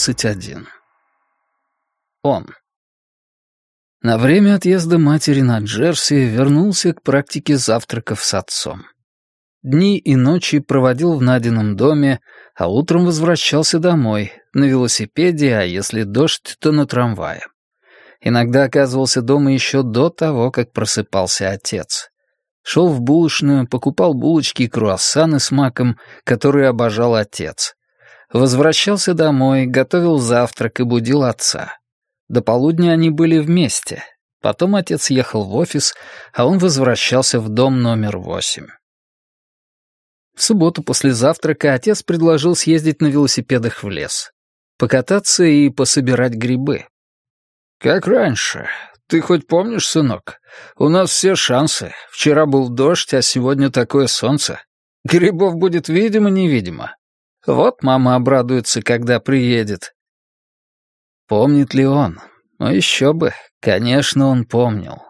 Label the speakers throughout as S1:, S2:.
S1: 21. Он. На время отъезда матери на Джерси вернулся к практике завтраков с отцом. Дни и ночи проводил в Надином доме, а утром возвращался домой, на велосипеде, а если дождь, то на трамвае. Иногда оказывался дома еще до того, как просыпался отец. Шел в булочную, покупал булочки и круассаны с маком, которые обожал отец. Возвращался домой, готовил завтрак и будил отца. До полудня они были вместе. Потом отец ехал в офис, а он возвращался в дом номер восемь. В субботу после завтрака отец предложил съездить на велосипедах в лес. Покататься и пособирать грибы. «Как раньше. Ты хоть помнишь, сынок? У нас все шансы. Вчера был дождь, а сегодня такое солнце. Грибов будет видимо-невидимо. Вот мама обрадуется, когда приедет. Помнит ли он? Ну еще бы. Конечно, он помнил.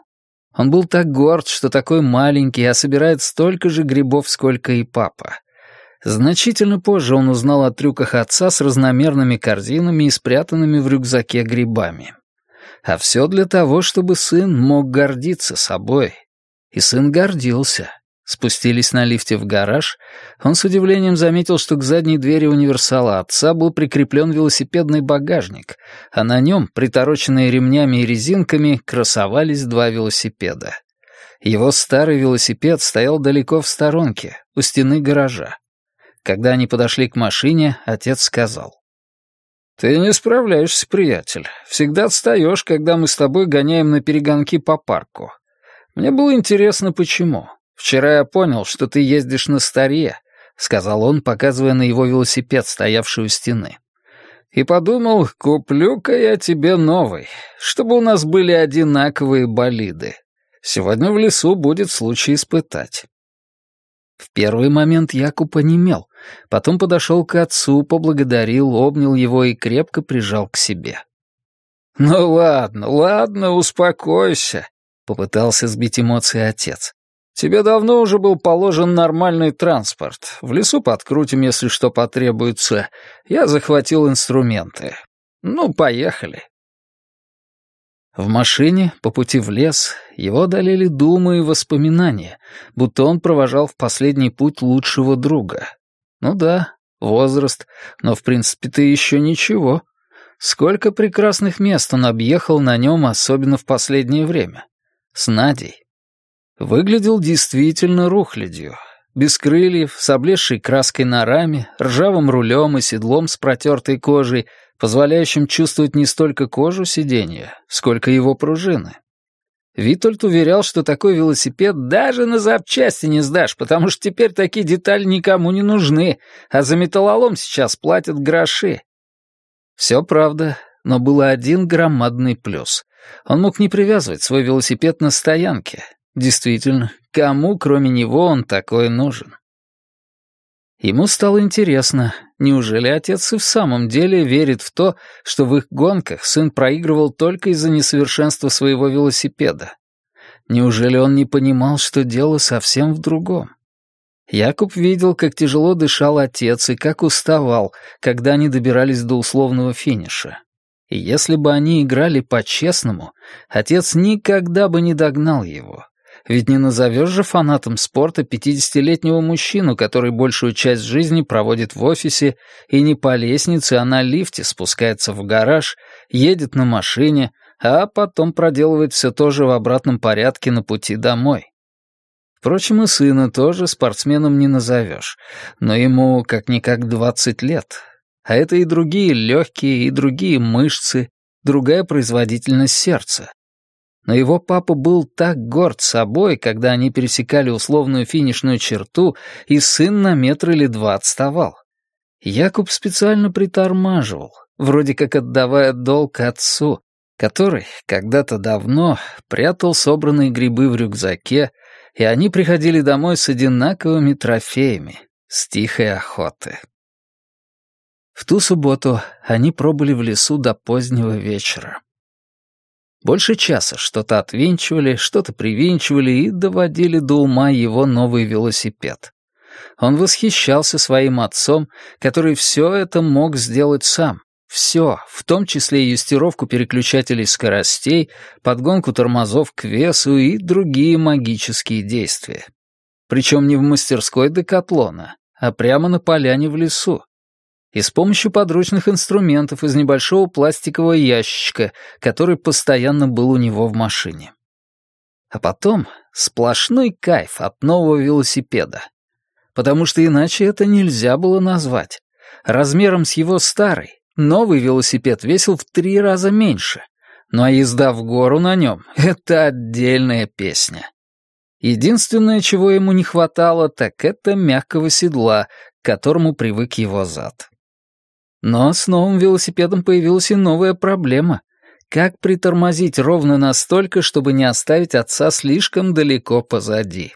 S1: Он был так горд, что такой маленький, а собирает столько же грибов, сколько и папа. Значительно позже он узнал о трюках отца с разномерными корзинами и спрятанными в рюкзаке грибами. А все для того, чтобы сын мог гордиться собой. И сын гордился. Спустились на лифте в гараж. Он с удивлением заметил, что к задней двери универсала отца был прикреплен велосипедный багажник, а на нем, притороченные ремнями и резинками, красовались два велосипеда. Его старый велосипед стоял далеко в сторонке, у стены гаража. Когда они подошли к машине, отец сказал. «Ты не справляешься, приятель. Всегда отстаешь, когда мы с тобой гоняем на перегонки по парку. Мне было интересно, почему. «Вчера я понял, что ты ездишь на старе», — сказал он, показывая на его велосипед, стоявший у стены. «И подумал, куплю-ка я тебе новый, чтобы у нас были одинаковые болиды. Сегодня в лесу будет случай испытать». В первый момент Якуб онемел, потом подошел к отцу, поблагодарил, обнял его и крепко прижал к себе. «Ну ладно, ладно, успокойся», — попытался сбить эмоции отец. Тебе давно уже был положен нормальный транспорт. В лесу подкрутим, если что потребуется. Я захватил инструменты. Ну, поехали». В машине, по пути в лес, его одолели думы и воспоминания, будто он провожал в последний путь лучшего друга. Ну да, возраст, но в принципе-то еще ничего. Сколько прекрасных мест он объехал на нем, особенно в последнее время. С Надей, Выглядел действительно рухлядью. Без крыльев, с облезшей краской на раме, ржавым рулем и седлом с протертой кожей, позволяющим чувствовать не столько кожу сиденья, сколько его пружины. Витольд уверял, что такой велосипед даже на запчасти не сдашь, потому что теперь такие детали никому не нужны, а за металлолом сейчас платят гроши. Все правда, но был один громадный плюс. Он мог не привязывать свой велосипед на стоянке, Действительно, кому, кроме него, он такой нужен? Ему стало интересно, неужели отец и в самом деле верит в то, что в их гонках сын проигрывал только из-за несовершенства своего велосипеда? Неужели он не понимал, что дело совсем в другом? Якуб видел, как тяжело дышал отец и как уставал, когда они добирались до условного финиша. И если бы они играли по-честному, отец никогда бы не догнал его. Ведь не назовешь же фанатом спорта пятидесятилетнего мужчину, который большую часть жизни проводит в офисе и не по лестнице, а на лифте спускается в гараж, едет на машине, а потом проделывает все то же в обратном порядке на пути домой. Впрочем, и сына тоже спортсменом не назовешь, но ему как-никак двадцать лет. А это и другие легкие, и другие мышцы, другая производительность сердца. Но его папа был так горд собой, когда они пересекали условную финишную черту, и сын на метр или два отставал. Якуб специально притормаживал, вроде как отдавая долг отцу, который когда-то давно прятал собранные грибы в рюкзаке, и они приходили домой с одинаковыми трофеями, с тихой охоты. В ту субботу они пробыли в лесу до позднего вечера. Больше часа что-то отвинчивали, что-то привинчивали и доводили до ума его новый велосипед. Он восхищался своим отцом, который все это мог сделать сам, Все, в том числе и юстировку переключателей скоростей, подгонку тормозов к весу и другие магические действия. Причем не в мастерской декатлона, а прямо на поляне в лесу. И с помощью подручных инструментов из небольшого пластикового ящичка, который постоянно был у него в машине. А потом сплошной кайф от нового велосипеда. Потому что иначе это нельзя было назвать. Размером с его старый, новый велосипед весил в три раза меньше. Ну а езда в гору на нем — это отдельная песня. Единственное, чего ему не хватало, так это мягкого седла, к которому привык его зад. Но с новым велосипедом появилась и новая проблема. Как притормозить ровно настолько, чтобы не оставить отца слишком далеко позади?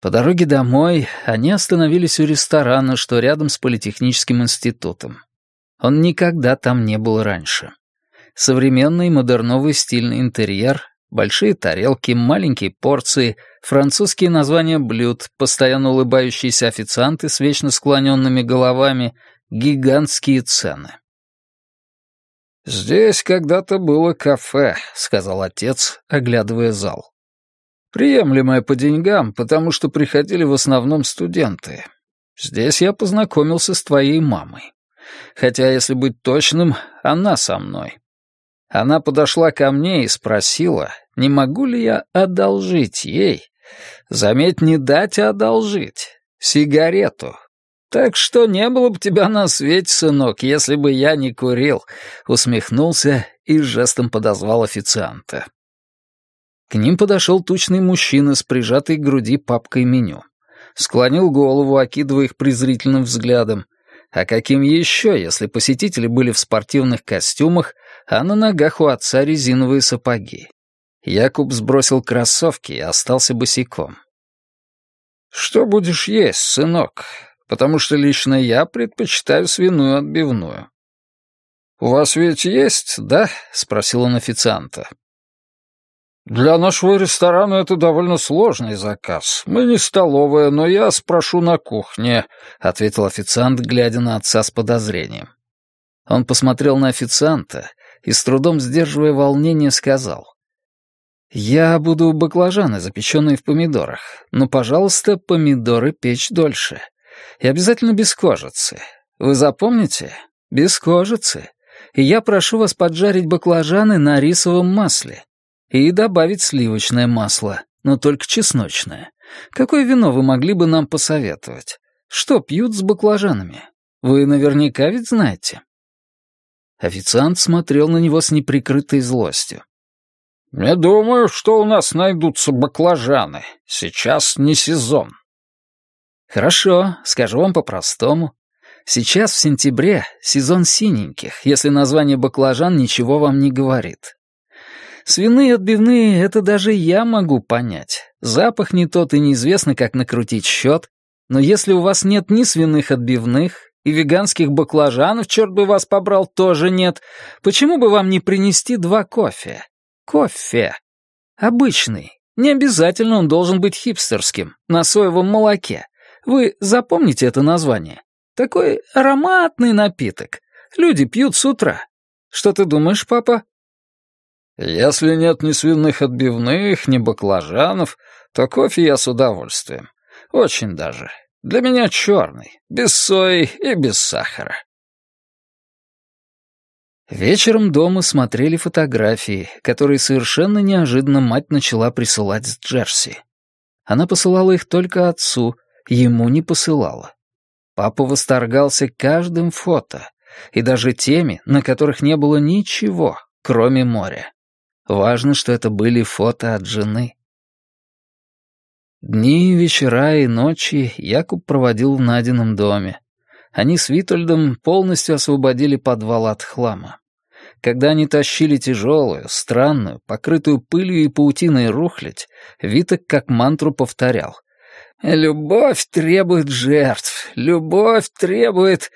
S1: По дороге домой они остановились у ресторана, что рядом с Политехническим институтом. Он никогда там не был раньше. Современный модерновый стильный интерьер, большие тарелки, маленькие порции, французские названия блюд, постоянно улыбающиеся официанты с вечно склоненными головами, гигантские цены. «Здесь когда-то было кафе», — сказал отец, оглядывая зал. «Приемлемое по деньгам, потому что приходили в основном студенты. Здесь я познакомился с твоей мамой. Хотя, если быть точным, она со мной. Она подошла ко мне и спросила, не могу ли я одолжить ей, заметь, не дать, а одолжить, сигарету, «Так что не было бы тебя на свете, сынок, если бы я не курил», — усмехнулся и жестом подозвал официанта. К ним подошел тучный мужчина с прижатой к груди папкой меню. Склонил голову, окидывая их презрительным взглядом. А каким еще, если посетители были в спортивных костюмах, а на ногах у отца резиновые сапоги? Якуб сбросил кроссовки и остался босиком. «Что будешь есть, сынок?» потому что лично я предпочитаю свиную отбивную. «У вас ведь есть, да?» — спросил он официанта. «Для нашего ресторана это довольно сложный заказ. Мы не столовая, но я спрошу на кухне», — ответил официант, глядя на отца с подозрением. Он посмотрел на официанта и, с трудом сдерживая волнение, сказал. «Я буду баклажаны, запеченные в помидорах, но, пожалуйста, помидоры печь дольше. И обязательно без кожицы. Вы запомните? Без кожицы. И я прошу вас поджарить баклажаны на рисовом масле. И добавить сливочное масло, но только чесночное. Какое вино вы могли бы нам посоветовать? Что пьют с баклажанами? Вы наверняка ведь знаете. Официант смотрел на него с неприкрытой злостью. «Не думаю, что у нас найдутся баклажаны. Сейчас не сезон», Хорошо, скажу вам по-простому. Сейчас в сентябре сезон синеньких, если название баклажан ничего вам не говорит. Свиные отбивные — это даже я могу понять. Запах не тот и неизвестно, как накрутить счет. Но если у вас нет ни свиных отбивных, и веганских баклажанов, черт бы вас побрал, тоже нет, почему бы вам не принести два кофе? Кофе. Обычный. Не обязательно он должен быть хипстерским, на соевом молоке. Вы запомните это название? Такой ароматный напиток. Люди пьют с утра. Что ты думаешь, папа?» «Если нет ни свиных отбивных, ни баклажанов, то кофе я с удовольствием. Очень даже. Для меня черный, без сои и без сахара». Вечером дома смотрели фотографии, которые совершенно неожиданно мать начала присылать с Джерси. Она посылала их только отцу, ему не посылала. Папа восторгался каждым фото, и даже теми, на которых не было ничего, кроме моря. Важно, что это были фото от жены. Дни, вечера и ночи Якуб проводил в Надином доме. Они с Витольдом полностью освободили подвал от хлама. Когда они тащили тяжелую, странную, покрытую пылью и паутиной рухлядь, Виток как мантру повторял Любовь требует жертв, любовь требует...»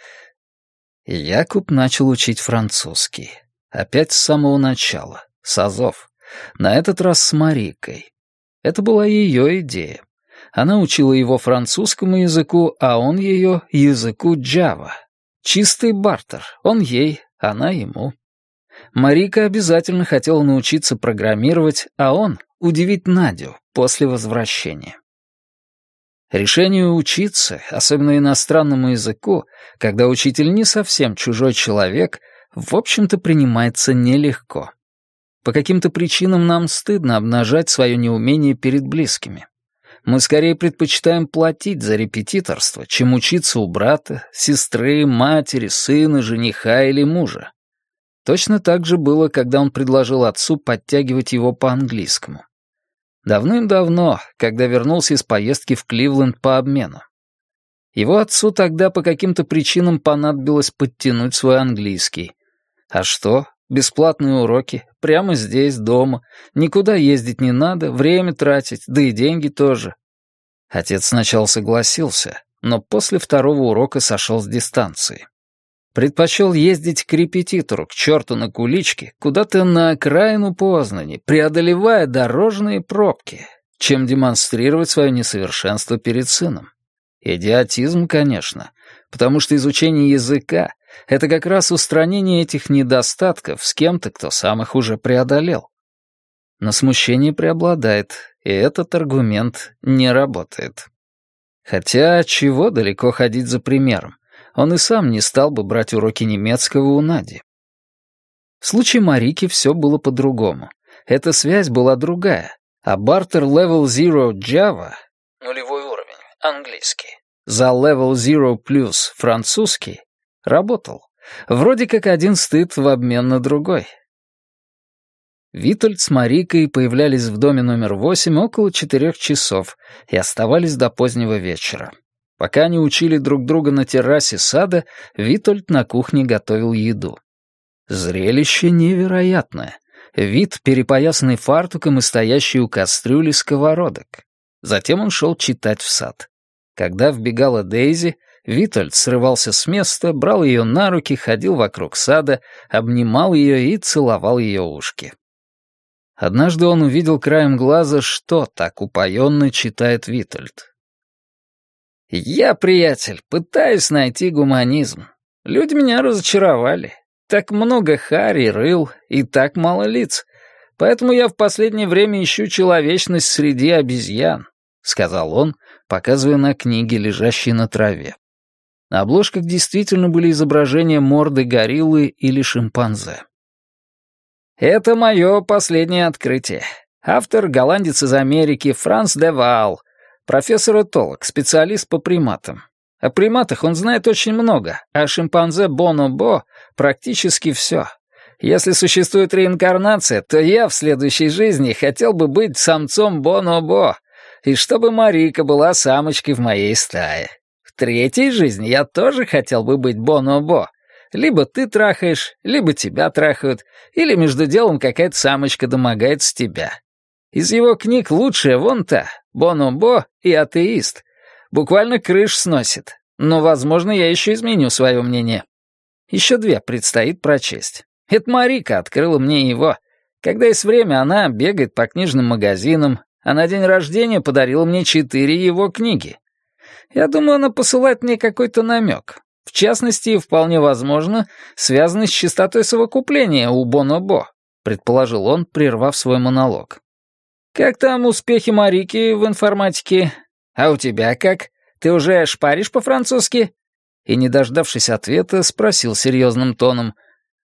S1: Якуб начал учить французский. Опять с самого начала, с азов. На этот раз с Марикой. Это была ее идея. Она учила его французскому языку, а он ее языку джава. Чистый бартер. Он ей, она ему. Марика обязательно хотела научиться программировать, а он — удивить Надю после возвращения. Решение учиться, особенно иностранному языку, когда учитель не совсем чужой человек, в общем-то принимается нелегко. По каким-то причинам нам стыдно обнажать свое неумение перед близкими. Мы скорее предпочитаем платить за репетиторство, чем учиться у брата, сестры, матери, сына, жениха или мужа. Точно так же было, когда он предложил отцу подтягивать его по-английскому. Давным-давно, когда вернулся из поездки в Кливленд по обмену. Его отцу тогда по каким-то причинам понадобилось подтянуть свой английский. А что? Бесплатные уроки, прямо здесь, дома. Никуда ездить не надо, время тратить, да и деньги тоже. Отец сначала согласился, но после второго урока сошел с дистанции. Предпочел ездить к репетитору, к черту на куличке, куда-то на окраину Познани, преодолевая дорожные пробки, чем демонстрировать свое несовершенство перед сыном. Идиотизм, конечно, потому что изучение языка — это как раз устранение этих недостатков с кем-то, кто сам их уже преодолел. Но смущение преобладает, и этот аргумент не работает. Хотя чего далеко ходить за примером? он и сам не стал бы брать уроки немецкого у Нади. В случае Марики все было по-другому. Эта связь была другая, а бартер Level Zero Java — нулевой уровень, английский, за Level Zero Plus французский — работал. Вроде как один стыд в обмен на другой. Витальд с Марикой появлялись в доме номер восемь около четырех часов и оставались до позднего вечера. Пока они учили друг друга на террасе сада, Витольд на кухне готовил еду. Зрелище невероятное. Вид, перепоясанный фартуком и стоящий у кастрюли сковородок. Затем он шел читать в сад. Когда вбегала Дейзи, Витольд срывался с места, брал ее на руки, ходил вокруг сада, обнимал ее и целовал ее ушки. Однажды он увидел краем глаза, что так упоенно читает Витольд. Я, приятель, пытаюсь найти гуманизм. Люди меня разочаровали. Так много хари, рыл и так мало лиц. Поэтому я в последнее время ищу человечность среди обезьян», — сказал он, показывая на книги, лежащие на траве. На обложках действительно были изображения морды гориллы или шимпанзе. «Это мое последнее открытие. Автор — голландец из Америки Франц де Ваал, Профессор-этолог, специалист по приматам. О приматах он знает очень много, а шимпанзе Бонобо практически все. Если существует реинкарнация, то я в следующей жизни хотел бы быть самцом Бонобо, и чтобы Марика была самочкой в моей стае. Третьей жизни я тоже хотел бы быть Бонобо. Либо ты трахаешь, либо тебя трахают, или между делом какая-то самочка домогается тебя. Из его книг лучшая вон та, Бонобо и атеист. Буквально крыш сносит. Но, возможно, я еще изменю свое мнение. Еще две предстоит прочесть. Это Марика открыла мне его. Когда есть время, она бегает по книжным магазинам, а на день рождения подарила мне четыре его книги. Я думаю, она посылает мне какой-то намек. В частности, вполне возможно, связанный с частотой совокупления у Бонобо, предположил он, прервав свой монолог. «Как там успехи Марики в информатике? А у тебя как? Ты уже шпаришь по-французски?» И, не дождавшись ответа, спросил серьезным тоном.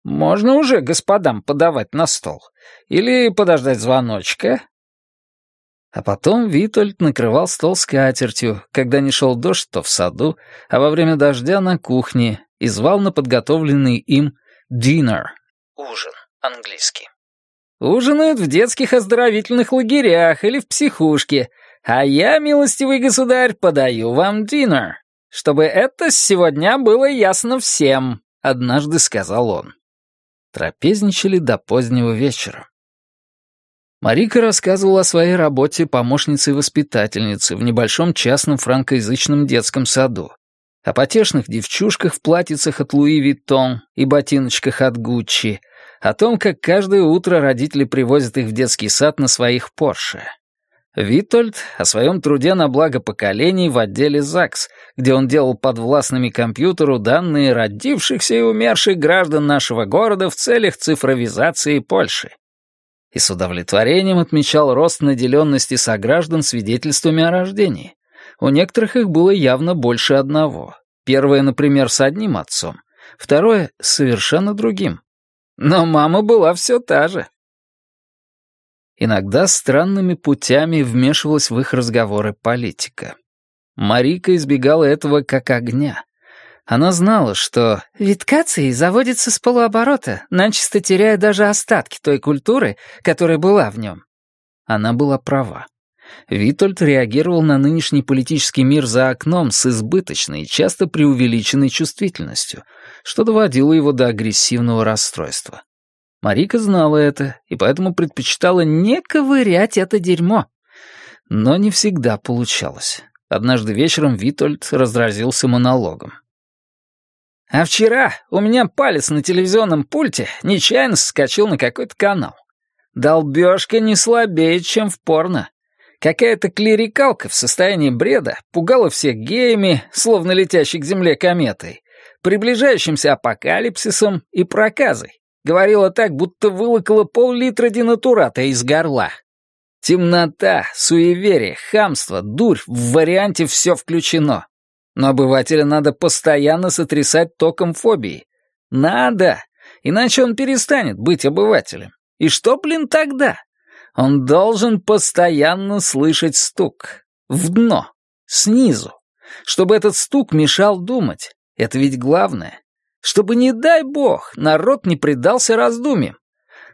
S1: «Можно уже господам подавать на стол? Или подождать звоночка?» А потом Витольд накрывал стол скатертью, когда не шел дождь, то в саду, а во время дождя на кухне, и звал на подготовленный им «dinner» — ужин, английский. Ужинают в детских оздоровительных лагерях или в психушке, а я, милостивый государь, подаю вам динер, чтобы это сегодня было ясно всем», — однажды сказал он. Трапезничали до позднего вечера. Марика рассказывала о своей работе помощницей-воспитательницы в небольшом частном франкоязычном детском саду, о потешных девчушках в платьицах от Луи Виттон и ботиночках от Гуччи, о том, как каждое утро родители привозят их в детский сад на своих Порше. Витольд о своем труде на благо поколений в отделе ЗАГС, где он делал подвластными компьютеру данные родившихся и умерших граждан нашего города в целях цифровизации Польши. И с удовлетворением отмечал рост наделенности сограждан свидетельствами о рождении. У некоторых их было явно больше одного. Первое, например, с одним отцом, второе — совершенно другим. Но мама была все та же. Иногда странными путями вмешивалась в их разговоры политика. Марика избегала этого как огня. Она знала, что «виткаций заводится с полуоборота, начисто теряя даже остатки той культуры, которая была в нем». Она была права. Витольд реагировал на нынешний политический мир за окном с избыточной часто преувеличенной чувствительностью, что доводило его до агрессивного расстройства. Марика знала это и поэтому предпочитала не ковырять это дерьмо. Но не всегда получалось. Однажды вечером Витольд разразился монологом. «А вчера у меня палец на телевизионном пульте нечаянно соскочил на какой-то канал. Долбёжка не слабее, чем в порно. Какая-то клерикалка в состоянии бреда пугала всех геями, словно летящей к земле кометой, приближающимся апокалипсисом и проказой. Говорила так, будто вылокала пол-литра денатурата из горла. Темнота, суеверие, хамство, дурь, в варианте все включено. Но обывателя надо постоянно сотрясать током фобии. Надо, иначе он перестанет быть обывателем. И что, блин, тогда? Он должен постоянно слышать стук. В дно, снизу. Чтобы этот стук мешал думать. Это ведь главное. Чтобы, не дай бог, народ не предался раздумьям.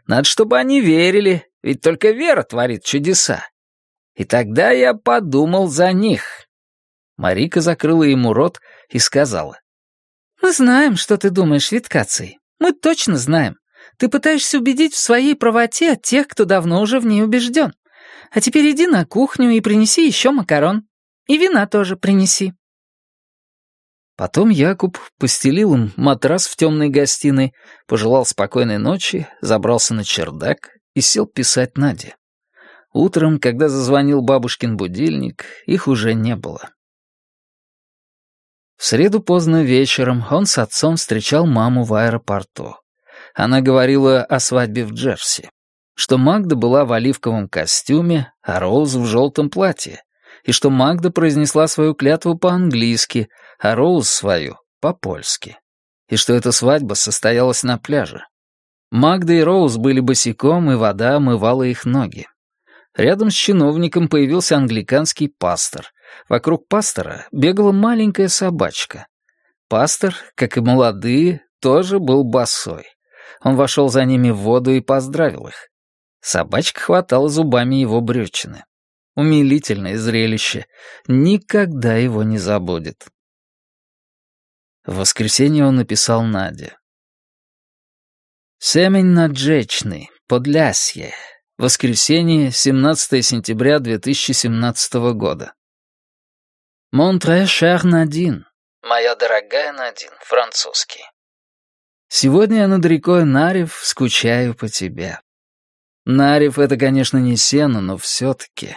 S1: Надо, чтобы они верили, ведь только вера творит чудеса. И тогда я подумал за них. Марика закрыла ему рот и сказала. «Мы знаем, что ты думаешь, Виткаций. Мы точно знаем. Ты пытаешься убедить в своей правоте тех, кто давно уже в ней убежден. А теперь иди на кухню и принеси еще макарон. И вина тоже принеси». Потом Якуб постелил им матрас в темной гостиной, пожелал спокойной ночи, забрался на чердак и сел писать Наде. Утром, когда зазвонил бабушкин будильник, их уже не было. В среду поздно вечером он с отцом встречал маму в аэропорту. Она говорила о свадьбе в Джерси, что Магда была в оливковом костюме, а Роуз в желтом платье, и что Магда произнесла свою клятву по-английски, а Роуз свою — по-польски, и что эта свадьба состоялась на пляже. Магда и Роуз были босиком, и вода омывала их ноги. Рядом с чиновником появился англиканский пастор. Вокруг пастора бегала маленькая собачка. Пастор, как и молодые, тоже был босой. Он вошел за ними в воду и поздравил их. Собачка хватала зубами его брючины. Умилительное зрелище. Никогда его не забудет. В воскресенье он написал Наде. «Семень наджечный, Подлясье. Воскресенье, 17 сентября 2017 года. Монтре шер Надин. Моя дорогая Надин, французский. Сегодня я над рекой Нарев скучаю по тебе. Нарев — это, конечно, не сено, но все-таки.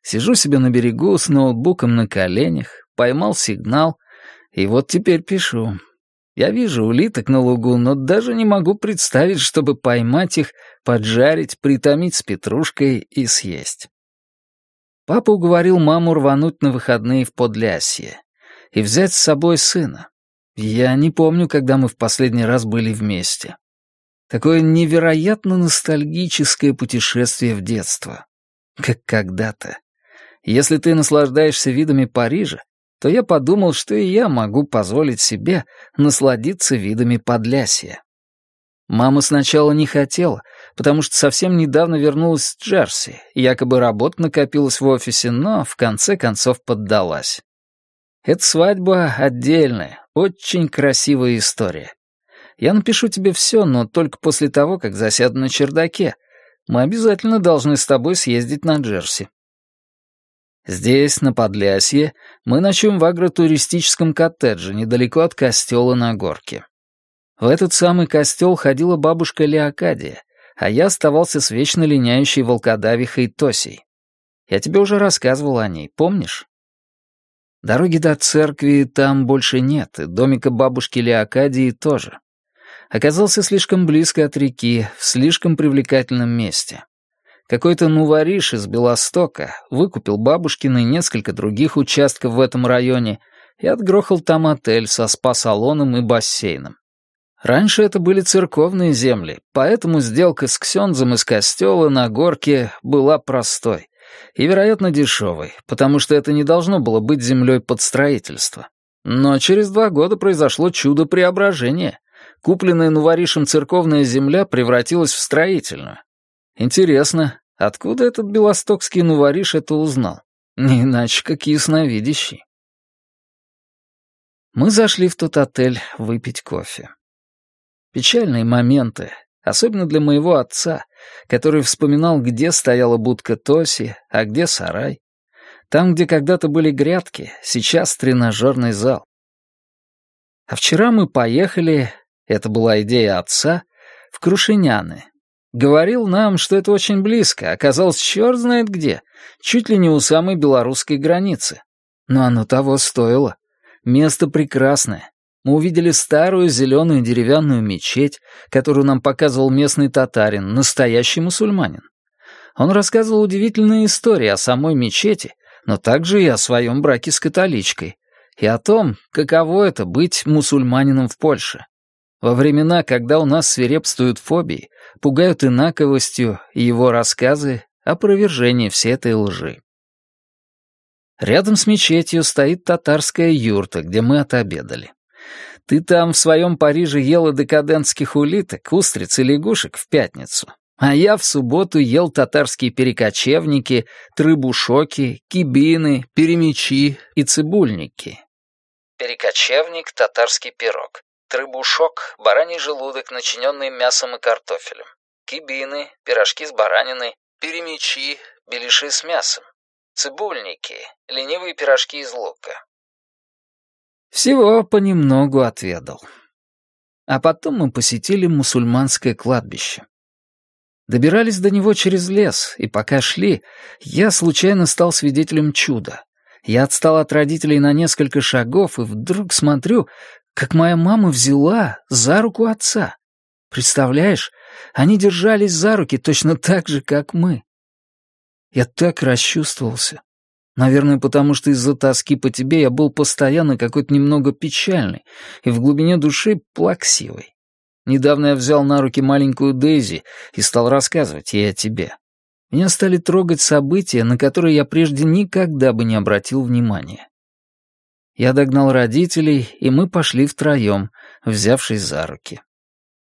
S1: Сижу себе на берегу с ноутбуком на коленях, поймал сигнал, и вот теперь пишу. Я вижу улиток на лугу, но даже не могу представить, чтобы поймать их, поджарить, притомить с петрушкой и съесть. Папа уговорил маму рвануть на выходные в Подлясье и взять с собой сына. Я не помню, когда мы в последний раз были вместе. Такое невероятно ностальгическое путешествие в детство. Как когда-то. Если ты наслаждаешься видами Парижа, то я подумал, что и я могу позволить себе насладиться видами Подлясья. Мама сначала не хотела, потому что совсем недавно вернулась с Джерси, якобы работа накопилась в офисе, но в конце концов поддалась. Эта свадьба отдельная, очень красивая история. Я напишу тебе все, но только после того, как засяду на чердаке. Мы обязательно должны с тобой съездить на Джерси. Здесь, на Подлясье, мы ночуем в агротуристическом коттедже недалеко от костела на горке. В этот самый костел ходила бабушка Леокадия, а я оставался с вечно линяющей волкодавихой Тосей. Я тебе уже рассказывал о ней, помнишь? Дороги до церкви там больше нет, и домика бабушки Леокадии тоже. Оказался слишком близко от реки, в слишком привлекательном месте. Какой-то нувориш из Белостока выкупил бабушкины несколько других участков в этом районе и отгрохал там отель со спа-салоном и бассейном. Раньше это были церковные земли, поэтому сделка с Ксензом из костела на горке была простой и, вероятно, дешевой, потому что это не должно было быть землей под строительство. Но через два года произошло чудо преображения. Купленная нуворишем церковная земля превратилась в строительную. Интересно, Откуда этот белостокский нувориш это узнал? Не иначе, как ясновидящий. Мы зашли в тот отель выпить кофе. Печальные моменты, особенно для моего отца, который вспоминал, где стояла будка Тоси, а где сарай. Там, где когда-то были грядки, сейчас тренажерный зал. А вчера мы поехали, это была идея отца, в Крушиняны, Говорил нам, что это очень близко, оказалось черт знает где, чуть ли не у самой белорусской границы. Но оно того стоило. Место прекрасное. Мы увидели старую зеленую деревянную мечеть, которую нам показывал местный татарин, настоящий мусульманин. Он рассказывал удивительные истории о самой мечети, но также и о своем браке с католичкой, и о том, каково это быть мусульманином в Польше. Во времена, когда у нас свирепствуют фобии, пугают инаковостью и его рассказы — опровержение всей этой лжи. Рядом с мечетью стоит татарская юрта, где мы отобедали. Ты там в своем Париже ела декадентских улиток, устриц и лягушек в пятницу, а я в субботу ел татарские перекочевники, трыбушоки, кибины, перемечи и цибульники. Перекочевник — татарский пирог. Трыбушок — бараний желудок, начиненный мясом и картофелем. Кибины — пирожки с бараниной. Перемечи — беляши с мясом. Цибульники — ленивые пирожки из лука. Всего понемногу отведал. А потом мы посетили мусульманское кладбище. Добирались до него через лес, и пока шли, я случайно стал свидетелем чуда. Я отстал от родителей на несколько шагов, и вдруг смотрю, как моя мама взяла за руку отца. Представляешь, они держались за руки точно так же, как мы. Я так расчувствовался. Наверное, потому что из-за тоски по тебе я был постоянно какой-то немного печальный и в глубине души плаксивый. Недавно я взял на руки маленькую Дейзи и стал рассказывать ей о тебе. Меня стали трогать события, на которые я прежде никогда бы не обратил внимания. Я догнал родителей, и мы пошли втроем, взявшись за руки.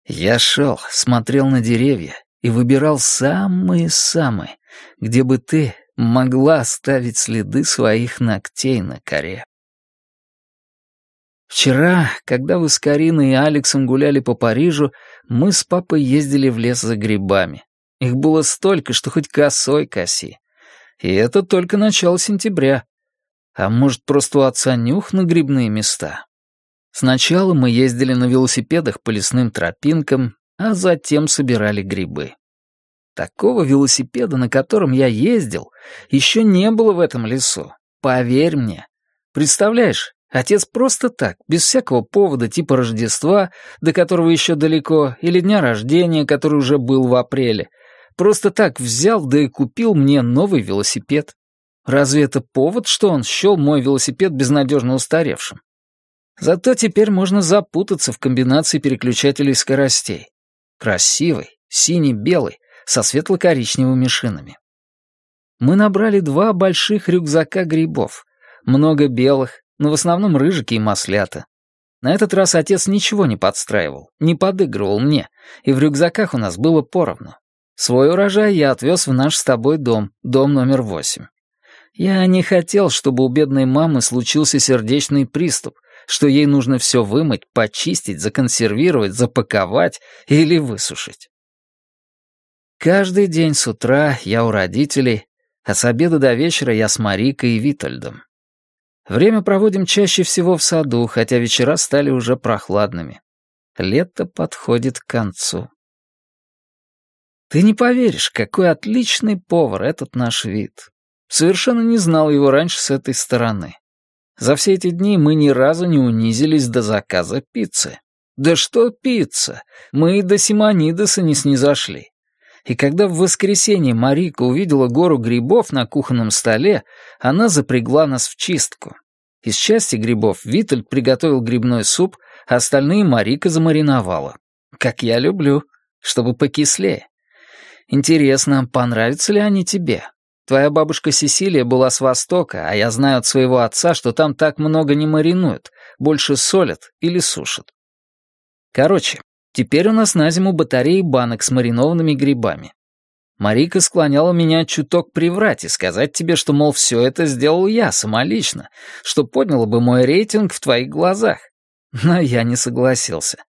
S1: Я шел, смотрел на деревья и выбирал самые-самые, где бы ты могла оставить следы своих ногтей на коре. Вчера, когда вы с Кариной и Алексом гуляли по Парижу, мы с папой ездили в лес за грибами. Их было столько, что хоть косой коси. И это только начало сентября. А может, просто у отца нюх на грибные места? Сначала мы ездили на велосипедах по лесным тропинкам, а затем собирали грибы. Такого велосипеда, на котором я ездил, еще не было в этом лесу. Поверь мне. Представляешь, отец просто так, без всякого повода типа Рождества, до которого еще далеко, или дня рождения, который уже был в апреле, просто так взял, да и купил мне новый велосипед. Разве это повод, что он счел мой велосипед безнадежно устаревшим? Зато теперь можно запутаться в комбинации переключателей скоростей. Красивый, синий-белый, со светло-коричневыми шинами. Мы набрали два больших рюкзака грибов. Много белых, но в основном рыжики и маслята. На этот раз отец ничего не подстраивал, не подыгрывал мне, и в рюкзаках у нас было поровну. Свой урожай я отвез в наш с тобой дом, дом номер восемь. Я не хотел, чтобы у бедной мамы случился сердечный приступ, что ей нужно все вымыть, почистить, законсервировать, запаковать или высушить. Каждый день с утра я у родителей, а с обеда до вечера я с Марикой и Витальдом. Время проводим чаще всего в саду, хотя вечера стали уже прохладными. Лето подходит к концу. Ты не поверишь, какой отличный повар этот наш вид. Совершенно не знал его раньше с этой стороны. За все эти дни мы ни разу не унизились до заказа пиццы. Да что пицца? Мы и до Симонидеса не снизошли. И когда в воскресенье Марика увидела гору грибов на кухонном столе, она запрягла нас в чистку. Из части грибов Витальд приготовил грибной суп, а остальные Марика замариновала. Как я люблю, чтобы покислее. Интересно, понравятся ли они тебе? Твоя бабушка Сесилия была с Востока, а я знаю от своего отца, что там так много не маринуют, больше солят или сушат. Короче, теперь у нас на зиму батареи банок с маринованными грибами. Марика склоняла меня чуток приврать и сказать тебе, что, мол, все это сделал я самолично, что подняло бы мой рейтинг в твоих глазах. Но я не согласился.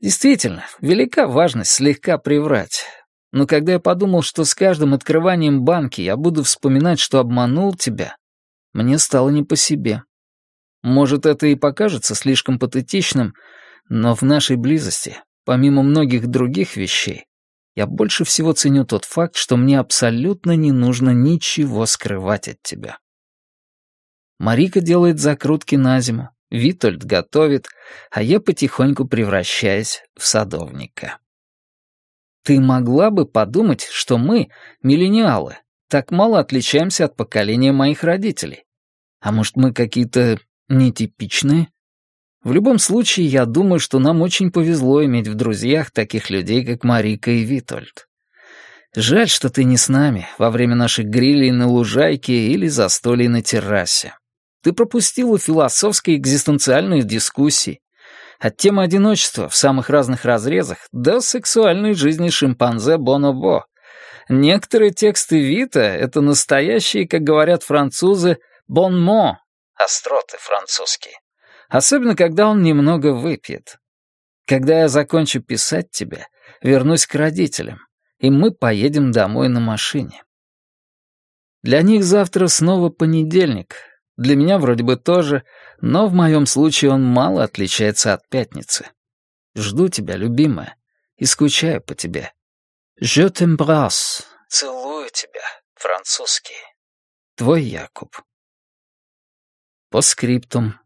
S1: Действительно, велика важность слегка приврать. Но когда я подумал, что с каждым открыванием банки я буду вспоминать, что обманул тебя, мне стало не по себе. Может, это и покажется слишком патетичным, но в нашей близости, помимо многих других вещей, я больше всего ценю тот факт, что мне абсолютно не нужно ничего скрывать от тебя. Марика делает закрутки на зиму, Витольд готовит, а я потихоньку превращаюсь в садовника. Ты могла бы подумать, что мы, миллениалы, так мало отличаемся от поколения моих родителей. А может, мы какие-то нетипичные? В любом случае, я думаю, что нам очень повезло иметь в друзьях таких людей, как Марика и Витольд. Жаль, что ты не с нами во время наших грилей на лужайке или застолий на террасе. Ты пропустила философские экзистенциальные дискуссии. От темы одиночества в самых разных разрезах до сексуальной жизни шимпанзе Бонобо. Некоторые тексты Вита — это настоящие, как говорят французы, «бонмо» — остроты французские особенно когда он немного выпьет. Когда я закончу писать тебе, вернусь к родителям, и мы поедем домой на машине. Для них завтра снова понедельник, для меня вроде бы тоже, но в моем случае он мало отличается от пятницы. Жду тебя, любимая, и скучаю по тебе. Je t'embrasse. Целую тебя, французский. Твой Якуб. По скриптум.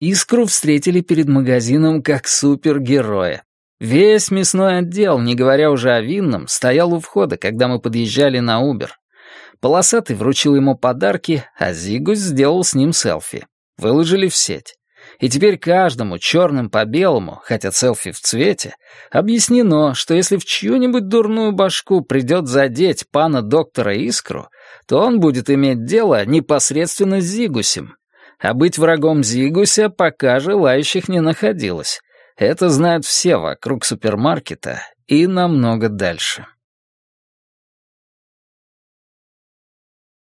S1: Искру встретили перед магазином как супергероя. Весь мясной отдел, не говоря уже о винном, стоял у входа, когда мы подъезжали на Убер. Полосатый вручил ему подарки, а Зигус сделал с ним селфи. Выложили в сеть. И теперь каждому, черным по белому, хотя селфи в цвете, объяснено, что если в чью-нибудь дурную башку придет задеть пана доктора Искру, то он будет иметь дело непосредственно с Зигусем, а быть врагом Зигуся пока желающих не находилось. Это знают все вокруг супермаркета и намного дальше.